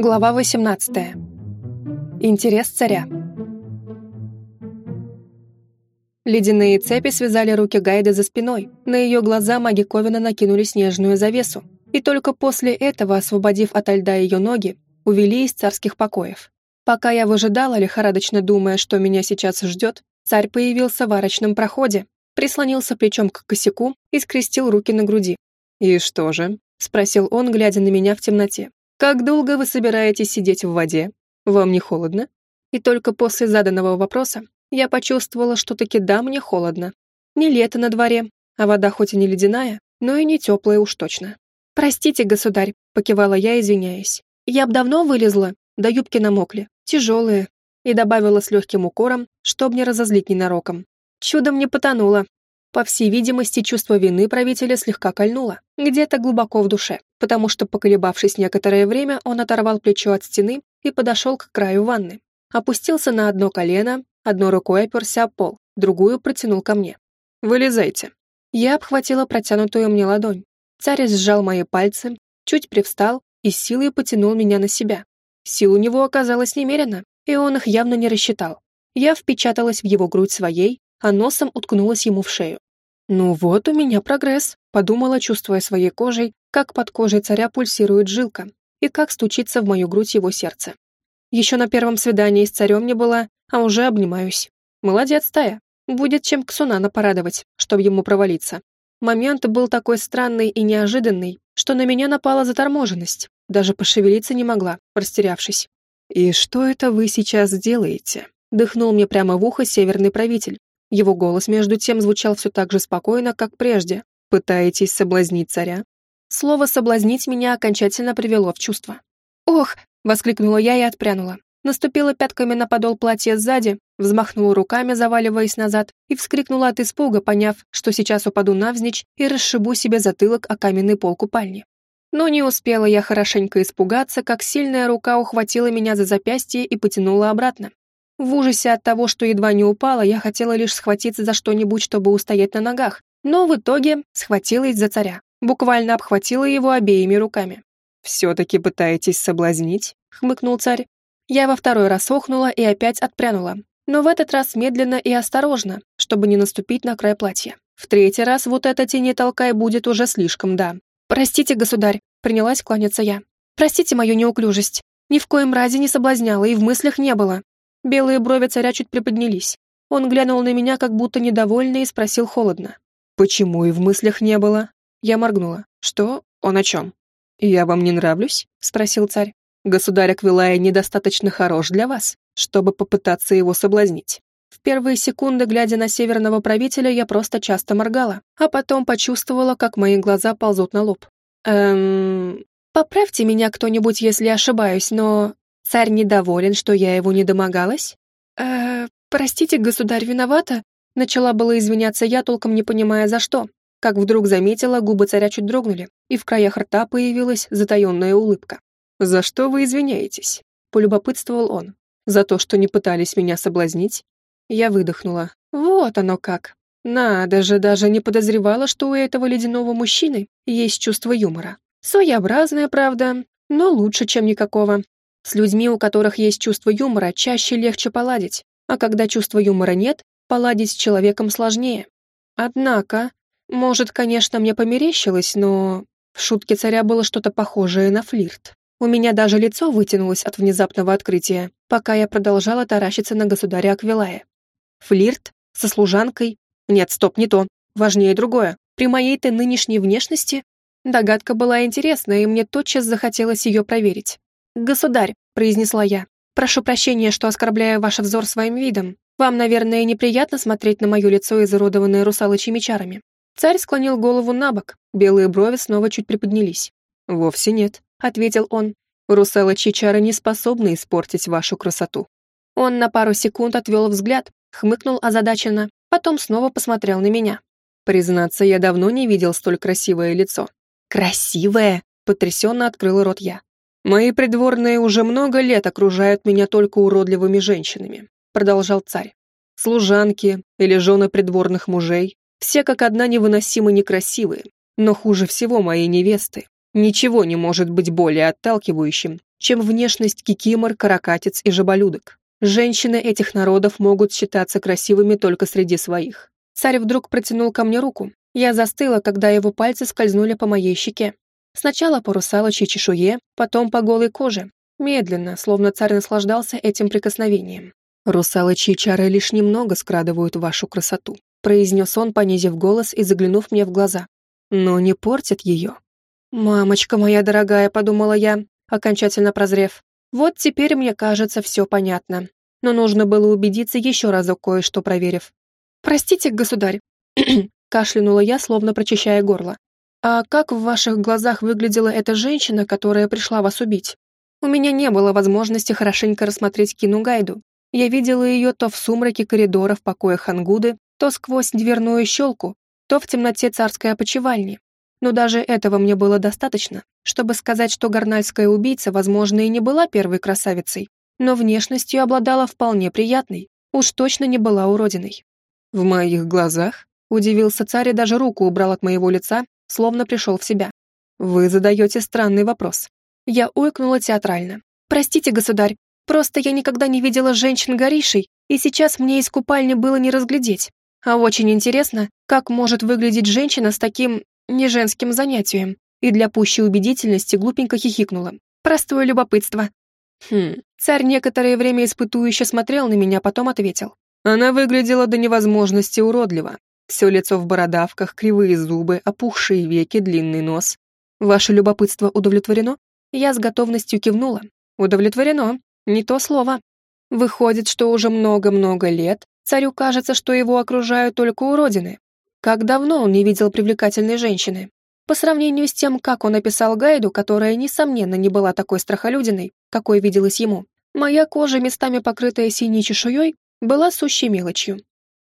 Глава 18. Интерес царя. Ледяные цепи связали руки Гайды за спиной, на ее глаза маги Ковина накинули снежную завесу, и только после этого, освободив ото льда ее ноги, увели из царских покоев. Пока я выжидала, лихорадочно думая, что меня сейчас ждет, царь появился в арочном проходе, прислонился плечом к косяку и скрестил руки на груди. «И что же?» — спросил он, глядя на меня в темноте. «Как долго вы собираетесь сидеть в воде? Вам не холодно?» И только после заданного вопроса я почувствовала, что таки да, мне холодно. Не лето на дворе, а вода хоть и не ледяная, но и не теплая уж точно. «Простите, государь», — покивала я, извиняясь. «Я б давно вылезла, да юбки намокли, тяжелые», и добавила с легким укором, чтоб не разозлить ненароком. Чудом не потонула, по всей видимости, чувство вины правителя слегка кольнуло, где-то глубоко в душе, потому что, поколебавшись некоторое время, он оторвал плечо от стены и подошел к краю ванны. Опустился на одно колено, одной рукой оперся о пол, другую протянул ко мне. «Вылезайте». Я обхватила протянутую мне ладонь. Царь сжал мои пальцы, чуть привстал и силой потянул меня на себя. Сил у него оказалось немерено, и он их явно не рассчитал. Я впечаталась в его грудь своей, а носом уткнулась ему в шею. «Ну вот у меня прогресс», — подумала, чувствуя своей кожей, как под кожей царя пульсирует жилка и как стучится в мою грудь его сердце. Еще на первом свидании с царем не была, а уже обнимаюсь. Молодец, Тая. Будет чем Ксунана порадовать, чтобы ему провалиться. Момент был такой странный и неожиданный, что на меня напала заторможенность. Даже пошевелиться не могла, растерявшись. «И что это вы сейчас делаете?» Дыхнул мне прямо в ухо северный правитель, его голос, между тем, звучал все так же спокойно, как прежде. «Пытаетесь соблазнить царя?» Слово «соблазнить» меня окончательно привело в чувство. «Ох!» — воскликнула я и отпрянула. Наступила пятками на подол платья сзади, взмахнула руками, заваливаясь назад, и вскрикнула от испуга, поняв, что сейчас упаду навзничь и расшибу себе затылок о каменный пол купальни. Но не успела я хорошенько испугаться, как сильная рука ухватила меня за запястье и потянула обратно. В ужасе от того, что едва не упала, я хотела лишь схватиться за что-нибудь, чтобы устоять на ногах, но в итоге схватилась за царя, буквально обхватила его обеими руками. «Все-таки пытаетесь соблазнить?» — хмыкнул царь. Я во второй раз охнула и опять отпрянула, но в этот раз медленно и осторожно, чтобы не наступить на край платья. В третий раз вот эта тени толкай будет уже слишком, да. «Простите, государь», — принялась кланяться я. «Простите мою неуклюжесть. Ни в коем разе не соблазняла и в мыслях не было. Белые брови царя чуть приподнялись. Он глянул на меня, как будто недовольный, и спросил холодно. «Почему и в мыслях не было?» Я моргнула. «Что? Он о чем?» «Я вам не нравлюсь?» — спросил царь. «Государь Аквилая недостаточно хорош для вас, чтобы попытаться его соблазнить». В первые секунды, глядя на северного правителя, я просто часто моргала, а потом почувствовала, как мои глаза ползут на лоб. «Эм... Поправьте меня кто-нибудь, если ошибаюсь, но Царь недоволен, что я его не домогалась? Э, простите, государь, виновата? Начала было извиняться я, толком не понимая за что. Как вдруг заметила, губы царя чуть дрогнули, и в краях рта появилась затаенная улыбка. «За что вы извиняетесь?» — полюбопытствовал он. «За то, что не пытались меня соблазнить?» Я выдохнула. «Вот оно как. Надо же, даже не подозревала, что у этого ледяного мужчины есть чувство юмора. Своеобразное, правда, но лучше, чем никакого. С людьми, у которых есть чувство юмора, чаще легче поладить, а когда чувства юмора нет, поладить с человеком сложнее. Однако, может, конечно, мне померещилось, но в шутке царя было что-то похожее на флирт. У меня даже лицо вытянулось от внезапного открытия, пока я продолжала таращиться на государя Аквилая. Флирт? Со служанкой? Нет, стоп, не то. Важнее другое. При моей-то нынешней внешности догадка была интересная, и мне тотчас захотелось ее проверить. «Государь», — произнесла я, — «прошу прощения, что оскорбляю ваш взор своим видом. Вам, наверное, неприятно смотреть на мое лицо, изуродованное русалочьими чарами». Царь склонил голову на бок, белые брови снова чуть приподнялись. «Вовсе нет», — ответил он. «Русалочьи чары не способны испортить вашу красоту». Он на пару секунд отвел взгляд, хмыкнул озадаченно, потом снова посмотрел на меня. Признаться, я давно не видел столь красивое лицо. «Красивое!» — потрясенно открыл рот я. «Мои придворные уже много лет окружают меня только уродливыми женщинами», продолжал царь. «Служанки или жены придворных мужей, все как одна невыносимо некрасивые, но хуже всего мои невесты. Ничего не может быть более отталкивающим, чем внешность кикимор, каракатиц и жаболюдок. Женщины этих народов могут считаться красивыми только среди своих. Царь вдруг протянул ко мне руку. Я застыла, когда его пальцы скользнули по моей щеке. Сначала по русалочьей чешуе, потом по голой коже. Медленно, словно царь наслаждался этим прикосновением. «Русалочьи чары лишь немного скрадывают вашу красоту», произнес он, понизив голос и заглянув мне в глаза. «Но не портят ее». «Мамочка моя дорогая», — подумала я, окончательно прозрев. Вот теперь, мне кажется, все понятно. Но нужно было убедиться еще разок кое-что проверив. «Простите, государь», — кашлянула я, словно прочищая горло. «А как в ваших глазах выглядела эта женщина, которая пришла вас убить?» У меня не было возможности хорошенько рассмотреть Кину Гайду. Я видела ее то в сумраке коридора в покоях Ангуды, то сквозь дверную щелку, то в темноте царской опочивальни. Но даже этого мне было достаточно, чтобы сказать, что горнальская убийца, возможно, и не была первой красавицей, но внешностью обладала вполне приятной, уж точно не была уродиной. «В моих глазах?» — удивился царь и даже руку убрал от моего лица, словно пришел в себя. «Вы задаете странный вопрос». Я уйкнула театрально. «Простите, государь, просто я никогда не видела женщин-горишей, и сейчас мне из купальни было не разглядеть. А очень интересно, как может выглядеть женщина с таким не женским занятием, и для пущей убедительности глупенько хихикнула. Простое любопытство. Хм, царь некоторое время испытующе смотрел на меня, потом ответил. Она выглядела до невозможности уродливо. Все лицо в бородавках, кривые зубы, опухшие веки, длинный нос. Ваше любопытство удовлетворено? Я с готовностью кивнула. Удовлетворено. Не то слово. Выходит, что уже много-много лет царю кажется, что его окружают только уродины, как давно он не видел привлекательной женщины? По сравнению с тем, как он описал Гайду, которая, несомненно, не была такой страхолюдиной, какой виделась ему, моя кожа, местами покрытая синей чешуей, была сущей мелочью.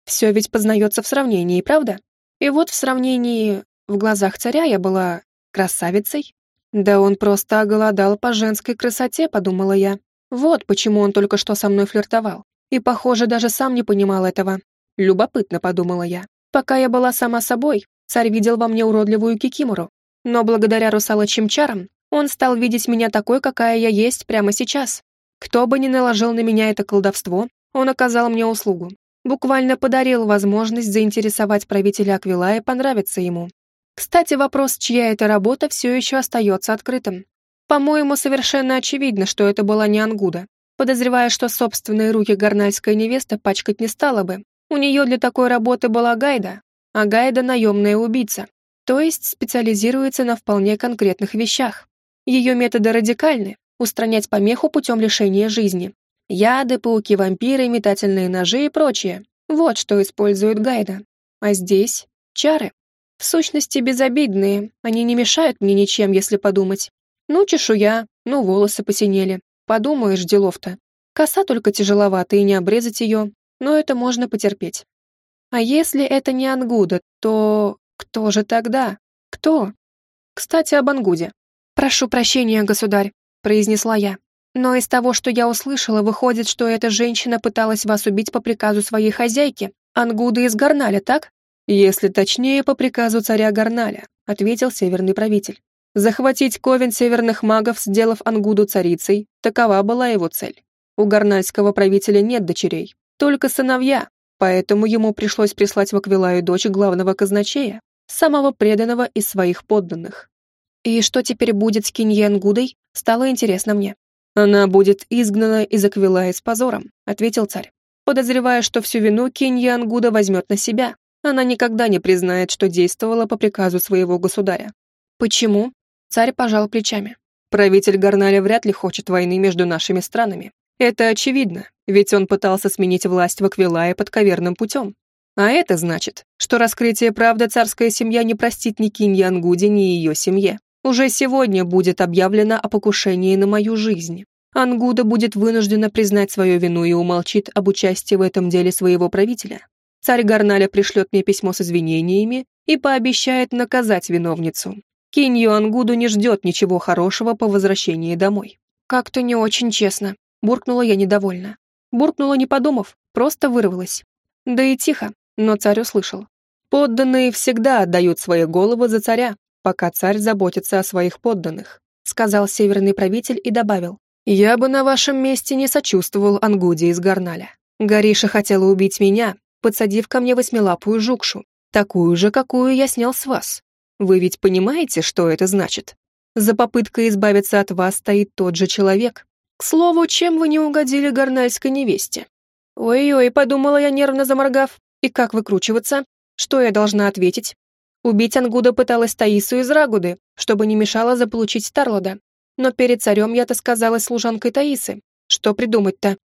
Все ведь познается в сравнении, правда? И вот в сравнении в глазах царя я была красавицей. Да он просто оголодал по женской красоте, подумала я. Вот почему он только что со мной флиртовал. И, похоже, даже сам не понимал этого. Любопытно, подумала я. Пока я была сама собой, царь видел во мне уродливую кикимору. Но благодаря русалочьим чарам он стал видеть меня такой, какая я есть прямо сейчас. Кто бы ни наложил на меня это колдовство, он оказал мне услугу. Буквально подарил возможность заинтересовать правителя Аквила и понравиться ему. Кстати, вопрос, чья это работа, все еще остается открытым. По-моему, совершенно очевидно, что это была не Ангуда. Подозревая, что собственные руки горнальская невеста пачкать не стала бы, у нее для такой работы была Гайда, а Гайда — наемная убийца, то есть специализируется на вполне конкретных вещах. Ее методы радикальны — устранять помеху путем лишения жизни. Яды, пауки-вампиры, метательные ножи и прочее. Вот что использует Гайда. А здесь — чары. В сущности, безобидные, они не мешают мне ничем, если подумать. Ну, чешуя, ну, волосы посинели. Подумаешь, делов-то. Коса только тяжеловата, и не обрезать ее, но это можно потерпеть. А если это не Ангуда, то кто же тогда? Кто? Кстати, об Ангуде. «Прошу прощения, государь», — произнесла я. «Но из того, что я услышала, выходит, что эта женщина пыталась вас убить по приказу своей хозяйки, Ангуда из Гарналя, так?» «Если точнее, по приказу царя Гарналя», — ответил северный правитель. «Захватить ковен северных магов, сделав Ангуду царицей, такова была его цель. У гарнальского правителя нет дочерей, только сыновья, поэтому ему пришлось прислать в Аквилаю дочь главного казначея, самого преданного из своих подданных. И что теперь будет с Киньен Гудой, стало интересно мне. «Она будет изгнана из Аквилая с позором», — ответил царь, подозревая, что всю вину Киньян Гуда возьмет на себя. Она никогда не признает, что действовала по приказу своего государя. «Почему?» — царь пожал плечами. «Правитель Гарналя вряд ли хочет войны между нашими странами. Это очевидно, ведь он пытался сменить власть в Аквилае подковерным путем. А это значит, что раскрытие правды царская семья не простит ни Киньи Ангуде, ни ее семье. Уже сегодня будет объявлено о покушении на мою жизнь. Ангуда будет вынуждена признать свою вину и умолчит об участии в этом деле своего правителя. Царь Гарналя пришлет мне письмо с извинениями и пообещает наказать виновницу. Кинью Ангуду не ждет ничего хорошего по возвращении домой. Как-то не очень честно, буркнула я недовольно. Буркнула, не подумав, просто вырвалась. Да и тихо, но царь услышал. Подданные всегда отдают свои головы за царя, пока царь заботится о своих подданных», сказал северный правитель и добавил. «Я бы на вашем месте не сочувствовал Ангуде из Гарналя. Гариша хотела убить меня, подсадив ко мне восьмилапую жукшу, такую же, какую я снял с вас. Вы ведь понимаете, что это значит? За попыткой избавиться от вас стоит тот же человек. К слову, чем вы не угодили горнальской невесте? Ой-ой, подумала я, нервно заморгав. И как выкручиваться? Что я должна ответить? Убить Ангуда пыталась Таису из Рагуды, чтобы не мешало заполучить Старлода. Но перед царем я-то сказалась служанкой Таисы. Что придумать-то?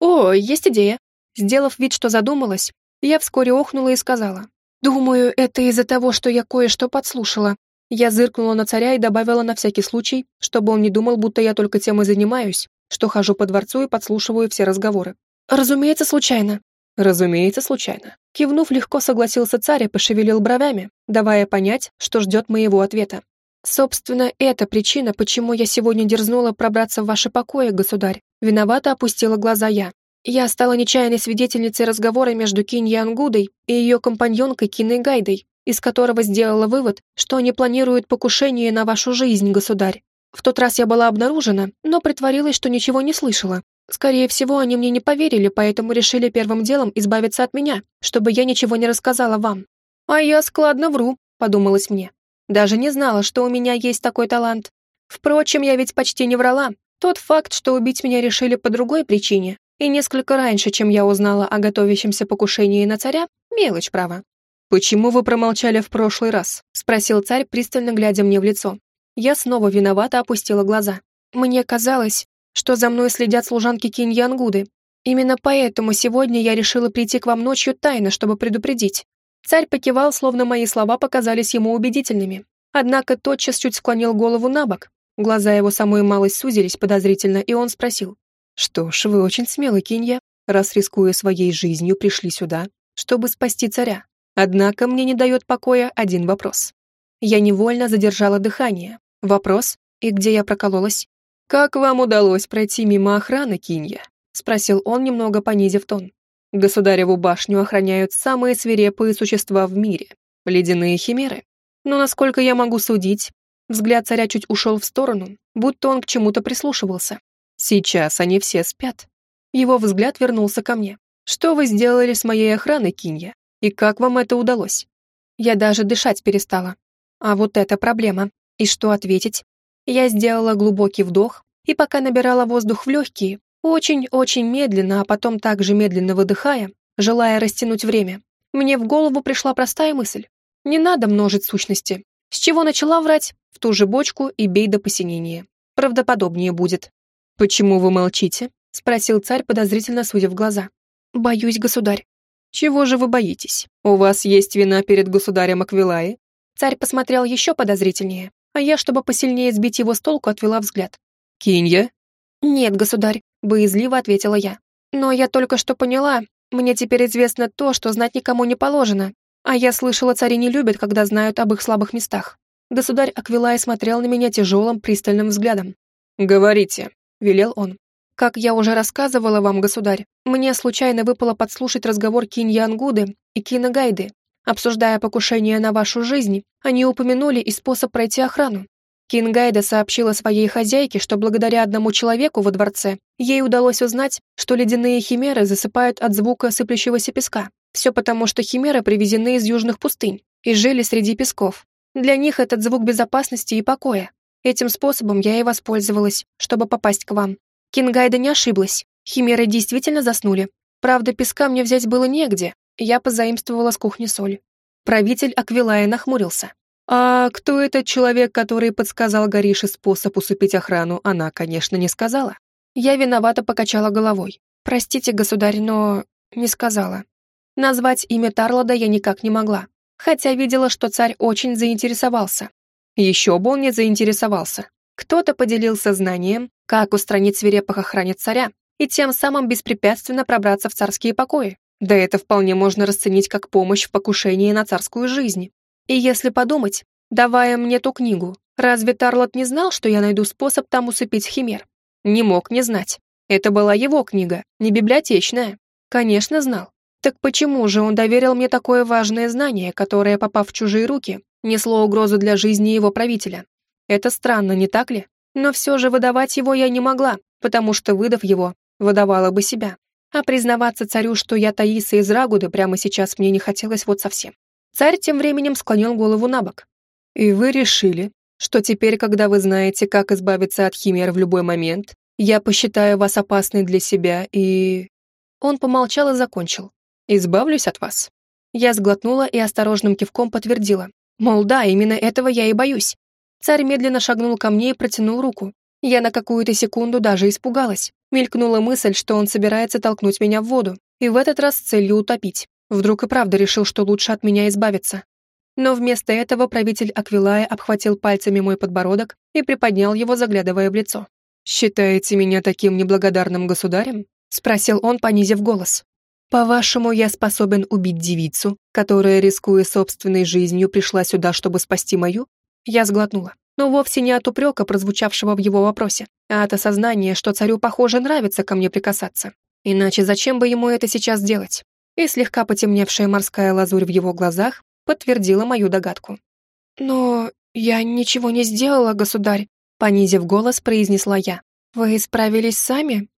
О, есть идея. Сделав вид, что задумалась, я вскоре охнула и сказала. «Думаю, это из-за того, что я кое-что подслушала. Я зыркнула на царя и добавила на всякий случай, чтобы он не думал, будто я только тем и занимаюсь, что хожу по дворцу и подслушиваю все разговоры. Разумеется, случайно. Разумеется, случайно. Кивнув, легко согласился царь и пошевелил бровями, давая понять, что ждет моего ответа. Собственно, это причина, почему я сегодня дерзнула пробраться в ваши покои, государь. Виновато опустила глаза я. Я стала нечаянной свидетельницей разговора между Кинь Янгудой и ее компаньонкой Киной Гайдой, из которого сделала вывод, что они планируют покушение на вашу жизнь, государь. В тот раз я была обнаружена, но притворилась, что ничего не слышала. Скорее всего, они мне не поверили, поэтому решили первым делом избавиться от меня, чтобы я ничего не рассказала вам. А я складно вру, подумалось мне. Даже не знала, что у меня есть такой талант. Впрочем, я ведь почти не врала. Тот факт, что убить меня решили по другой причине, и несколько раньше, чем я узнала о готовящемся покушении на царя, мелочь, право. «Почему вы промолчали в прошлый раз?» — спросил царь, пристально глядя мне в лицо. Я снова виновато опустила глаза. Мне казалось, что за мной следят служанки Киньянгуды. Именно поэтому сегодня я решила прийти к вам ночью тайно, чтобы предупредить. Царь покивал, словно мои слова показались ему убедительными. Однако тотчас чуть склонил голову на бок. Глаза его самой малость сузились подозрительно, и он спросил. «Что ж, вы очень смелы, Кинья, раз, рискуя своей жизнью, пришли сюда, чтобы спасти царя. Однако мне не дает покоя один вопрос. Я невольно задержала дыхание. Вопрос, и где я прокололась? «Как вам удалось пройти мимо охраны, Кинья?» — спросил он, немного понизив тон. «Государеву башню охраняют самые свирепые существа в мире — ледяные химеры. Но, насколько я могу судить, взгляд царя чуть ушел в сторону, будто он к чему-то прислушивался. Сейчас они все спят. Его взгляд вернулся ко мне. «Что вы сделали с моей охраной, Кинья? И как вам это удалось? Я даже дышать перестала. А вот это проблема. И что ответить? Я сделала глубокий вдох, и пока набирала воздух в легкие, очень-очень медленно, а потом также медленно выдыхая, желая растянуть время, мне в голову пришла простая мысль. Не надо множить сущности. С чего начала врать? В ту же бочку и бей до посинения. Правдоподобнее будет. «Почему вы молчите?» — спросил царь, подозрительно судя в глаза. «Боюсь, государь». «Чего же вы боитесь? У вас есть вина перед государем Аквилаи?» Царь посмотрел еще подозрительнее, а я, чтобы посильнее сбить его с толку, отвела взгляд. «Кинья?» «Нет, государь», — боязливо ответила я. «Но я только что поняла, мне теперь известно то, что знать никому не положено, а я слышала, цари не любят, когда знают об их слабых местах». Государь Аквилай смотрел на меня тяжелым, пристальным взглядом. «Говорите», — велел он. Как я уже рассказывала вам, государь, мне случайно выпало подслушать разговор Кинья Ангуды и Кина Гайды. Обсуждая покушение на вашу жизнь, они упомянули и способ пройти охрану. Кингайда сообщила своей хозяйке, что благодаря одному человеку во дворце ей удалось узнать, что ледяные химеры засыпают от звука сыплющегося песка. Все потому, что химеры привезены из южных пустынь и жили среди песков. Для них этот звук безопасности и покоя. Этим способом я и воспользовалась, чтобы попасть к вам. Кингайда не ошиблась. Химеры действительно заснули. Правда, песка мне взять было негде, я позаимствовала с кухни соль. Правитель Аквилая нахмурился. А кто этот человек, который подсказал Горише способ усыпить охрану, она, конечно, не сказала. Я виновато покачала головой. Простите, государь, но не сказала. Назвать имя Тарлода я никак не могла, хотя видела, что царь очень заинтересовался. Еще бы он не заинтересовался. Кто-то поделился знанием, как устранить свирепых охранниц царя и тем самым беспрепятственно пробраться в царские покои. Да это вполне можно расценить как помощь в покушении на царскую жизнь. И если подумать, давая мне ту книгу, разве Тарлот не знал, что я найду способ там усыпить химер? Не мог не знать. Это была его книга, не библиотечная. Конечно, знал. Так почему же он доверил мне такое важное знание, которое, попав в чужие руки, несло угрозу для жизни его правителя. Это странно, не так ли? Но все же выдавать его я не могла, потому что, выдав его, выдавала бы себя. А признаваться царю, что я Таиса из Рагуды, прямо сейчас мне не хотелось вот совсем. Царь тем временем склонил голову на бок. «И вы решили, что теперь, когда вы знаете, как избавиться от химер в любой момент, я посчитаю вас опасной для себя и...» Он помолчал и закончил. «Избавлюсь от вас». Я сглотнула и осторожным кивком подтвердила. Мол, да, именно этого я и боюсь. Царь медленно шагнул ко мне и протянул руку. Я на какую-то секунду даже испугалась. Мелькнула мысль, что он собирается толкнуть меня в воду, и в этот раз с целью утопить. Вдруг и правда решил, что лучше от меня избавиться. Но вместо этого правитель Аквилая обхватил пальцами мой подбородок и приподнял его, заглядывая в лицо. «Считаете меня таким неблагодарным государем?» — спросил он, понизив голос. «По-вашему, я способен убить девицу, которая, рискуя собственной жизнью, пришла сюда, чтобы спасти мою?» Я сглотнула но вовсе не от упрека, прозвучавшего в его вопросе, а от осознания, что царю, похоже, нравится ко мне прикасаться. Иначе зачем бы ему это сейчас делать? И слегка потемневшая морская лазурь в его глазах подтвердила мою догадку. «Но я ничего не сделала, государь», — понизив голос, произнесла я. «Вы справились сами?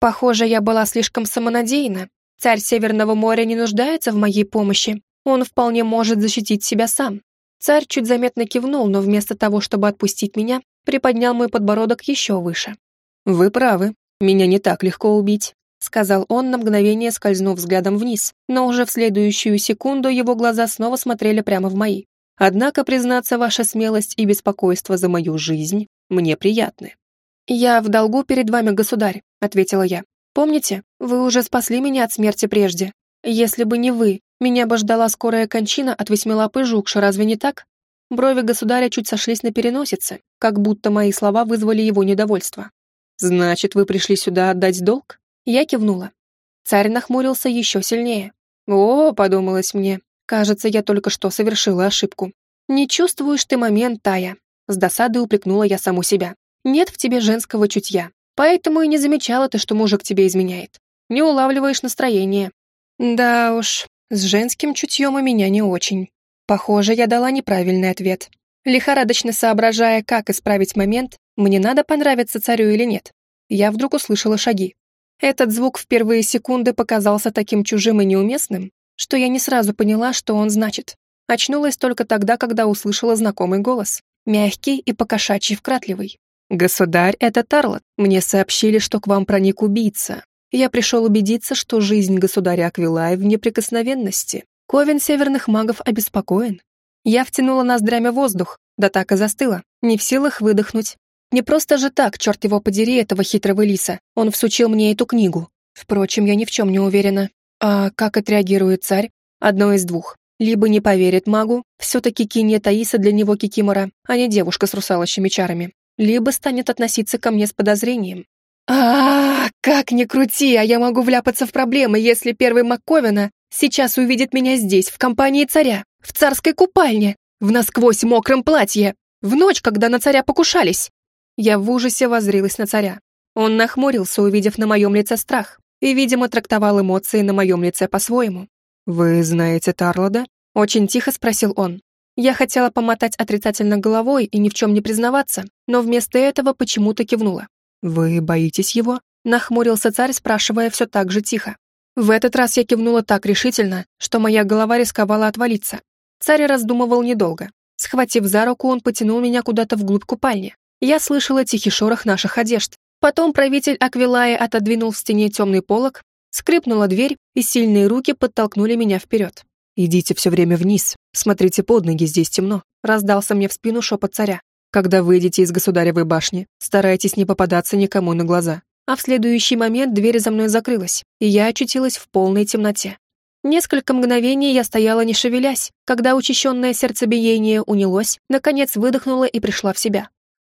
Похоже, я была слишком самонадеянна. Царь Северного моря не нуждается в моей помощи. Он вполне может защитить себя сам. Царь чуть заметно кивнул, но вместо того, чтобы отпустить меня, приподнял мой подбородок еще выше. «Вы правы, меня не так легко убить», сказал он на мгновение, скользнув взглядом вниз, но уже в следующую секунду его глаза снова смотрели прямо в мои. «Однако, признаться, ваша смелость и беспокойство за мою жизнь мне приятны». «Я в долгу перед вами, государь», — ответила я. «Помните, вы уже спасли меня от смерти прежде. Если бы не вы, меня бы ждала скорая кончина от восьмилапой жукши, разве не так? Брови государя чуть сошлись на переносице, как будто мои слова вызвали его недовольство. «Значит, вы пришли сюда отдать долг?» Я кивнула. Царь нахмурился еще сильнее. «О, — подумалось мне, — кажется, я только что совершила ошибку. Не чувствуешь ты момент, Тая?» С досадой упрекнула я саму себя. «Нет в тебе женского чутья, поэтому и не замечала ты, что мужик тебе изменяет. Не улавливаешь настроение». «Да уж, с женским чутьем у меня не очень. Похоже, я дала неправильный ответ. Лихорадочно соображая, как исправить момент, мне надо понравиться царю или нет. Я вдруг услышала шаги. Этот звук в первые секунды показался таким чужим и неуместным, что я не сразу поняла, что он значит. Очнулась только тогда, когда услышала знакомый голос. Мягкий и покошачий вкратливый. «Государь, это Тарлот. Мне сообщили, что к вам проник убийца я пришел убедиться, что жизнь государя Аквилая в неприкосновенности. Ковен северных магов обеспокоен. Я втянула ноздрями воздух, да так и застыла, не в силах выдохнуть. Не просто же так, черт его подери, этого хитрого лиса. Он всучил мне эту книгу. Впрочем, я ни в чем не уверена. А как отреагирует царь? Одно из двух. Либо не поверит магу, все-таки кинья Таиса для него кикимора, а не девушка с русалочными чарами. Либо станет относиться ко мне с подозрением а, как ни крути, а я могу вляпаться в проблемы, если первый Макковина сейчас увидит меня здесь, в компании царя, в царской купальне, в насквозь мокром платье, в ночь, когда на царя покушались. Я в ужасе воззрилась на царя. Он нахмурился, увидев на моем лице страх, и, видимо, трактовал эмоции на моем лице по-своему. «Вы знаете Тарлода?» — очень тихо спросил он. Я хотела помотать отрицательно головой и ни в чем не признаваться, но вместо этого почему-то кивнула. «Вы боитесь его?» — нахмурился царь, спрашивая все так же тихо. В этот раз я кивнула так решительно, что моя голова рисковала отвалиться. Царь раздумывал недолго. Схватив за руку, он потянул меня куда-то вглубь купальни. Я слышала тихий шорох наших одежд. Потом правитель Аквилая отодвинул в стене темный полог, скрипнула дверь, и сильные руки подтолкнули меня вперед. «Идите все время вниз, смотрите под ноги, здесь темно», раздался мне в спину шепот царя. Когда выйдете из государевой башни, старайтесь не попадаться никому на глаза. А в следующий момент дверь за мной закрылась, и я очутилась в полной темноте. Несколько мгновений я стояла не шевелясь, когда учащенное сердцебиение унялось, наконец выдохнула и пришла в себя.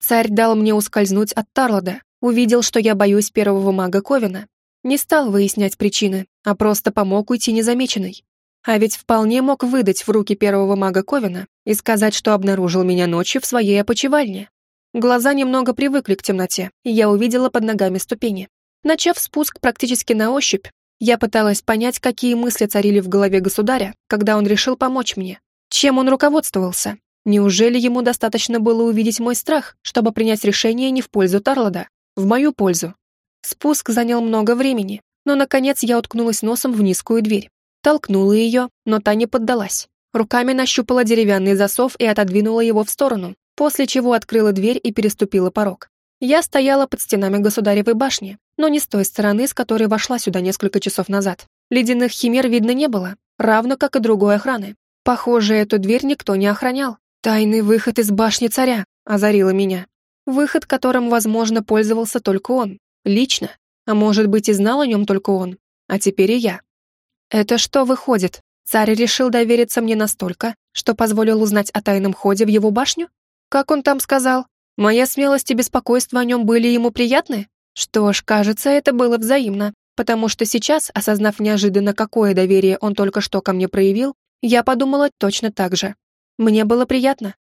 Царь дал мне ускользнуть от Тарлода, увидел, что я боюсь первого мага Ковина. Не стал выяснять причины, а просто помог уйти незамеченной. А ведь вполне мог выдать в руки первого мага Ковина и сказать, что обнаружил меня ночью в своей опочивальне. Глаза немного привыкли к темноте, и я увидела под ногами ступени. Начав спуск практически на ощупь, я пыталась понять, какие мысли царили в голове государя, когда он решил помочь мне. Чем он руководствовался? Неужели ему достаточно было увидеть мой страх, чтобы принять решение не в пользу Тарлода, в мою пользу? Спуск занял много времени, но, наконец, я уткнулась носом в низкую дверь. Толкнула ее, но та не поддалась. Руками нащупала деревянный засов и отодвинула его в сторону, после чего открыла дверь и переступила порог. Я стояла под стенами государевой башни, но не с той стороны, с которой вошла сюда несколько часов назад. Ледяных химер видно не было, равно как и другой охраны. Похоже, эту дверь никто не охранял. Тайный выход из башни царя озарила меня. Выход, которым, возможно, пользовался только он, лично. А может быть, и знал о нем только он. А теперь и я. Это что выходит? Царь решил довериться мне настолько, что позволил узнать о тайном ходе в его башню? Как он там сказал? Моя смелость и беспокойство о нем были ему приятны? Что ж, кажется, это было взаимно, потому что сейчас, осознав неожиданно, какое доверие он только что ко мне проявил, я подумала точно так же. Мне было приятно.